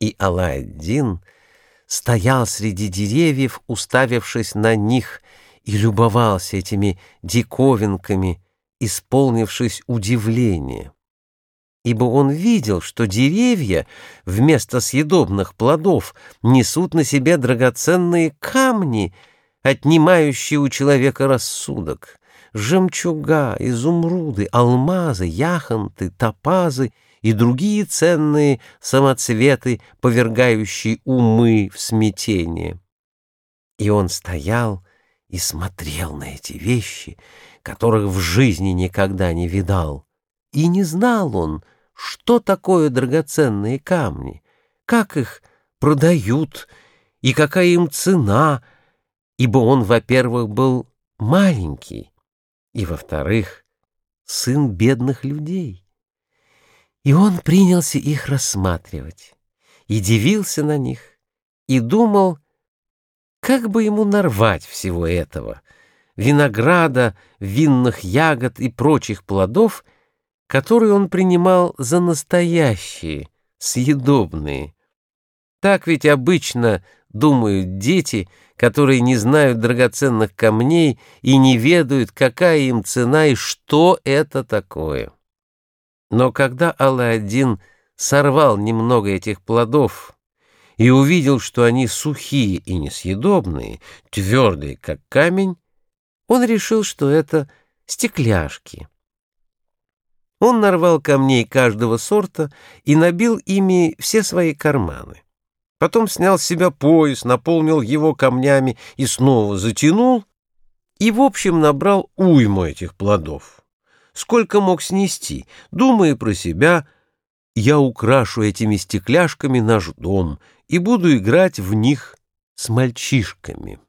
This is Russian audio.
И Алладин стоял среди деревьев, уставившись на них, и любовался этими диковинками, исполнившись удивления. Ибо он видел, что деревья вместо съедобных плодов несут на себе драгоценные камни, отнимающие у человека рассудок, жемчуга, изумруды, алмазы, яхонты, топазы — и другие ценные самоцветы, повергающие умы в смятение. И он стоял и смотрел на эти вещи, которых в жизни никогда не видал. И не знал он, что такое драгоценные камни, как их продают и какая им цена, ибо он, во-первых, был маленький, и, во-вторых, сын бедных людей. И он принялся их рассматривать, и дивился на них, и думал, как бы ему нарвать всего этого, винограда, винных ягод и прочих плодов, которые он принимал за настоящие, съедобные. Так ведь обычно думают дети, которые не знают драгоценных камней и не ведают, какая им цена и что это такое. Но когда Алладин сорвал немного этих плодов и увидел, что они сухие и несъедобные, твердые, как камень, он решил, что это стекляшки. Он нарвал камней каждого сорта и набил ими все свои карманы. Потом снял с себя пояс, наполнил его камнями и снова затянул, и в общем набрал уйму этих плодов сколько мог снести, думая про себя, я украшу этими стекляшками наш дом и буду играть в них с мальчишками.